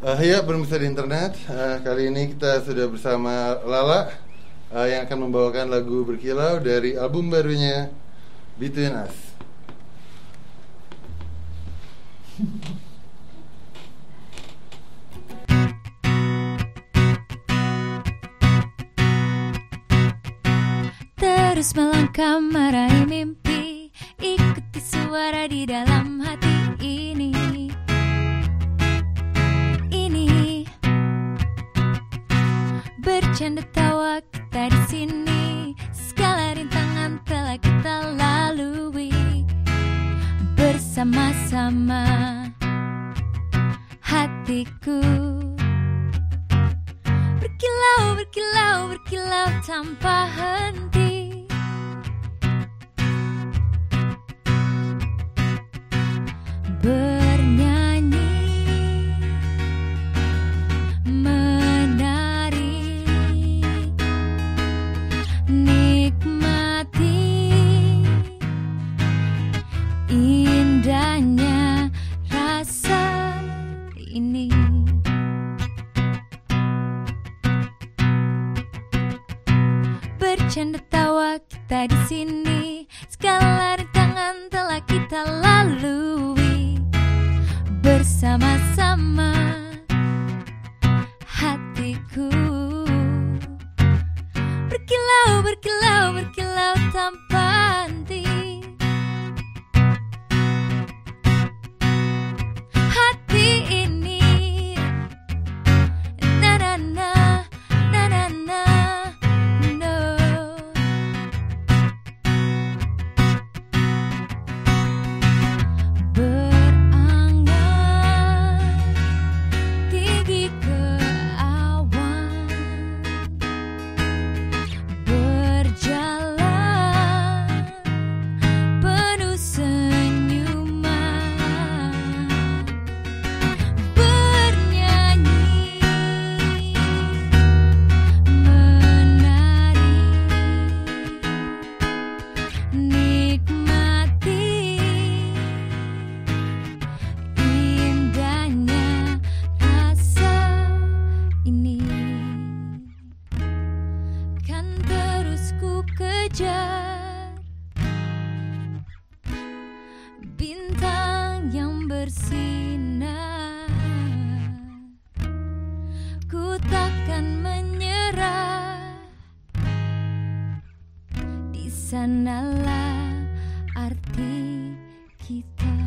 ya pemirsa di internet, uh, kali ini kita sudah bersama Lala uh, yang akan membawakan lagu berkilau dari album barunya Between Us. Terus melangkah meraih mimpi Ikuti suara di dalam hati bercanda tawa kita di sini. Segala rintangan telah kita lalui. Bersama-sama. Hatiku. Berkilau, berkilau, berkilau tanpa henti bercanda tawa kita di sini. Segala rintangan telah kita lalui. Bersama-sama kejar bintang yang bersinar. Ku takkan menyerah. Di sanalah arti kita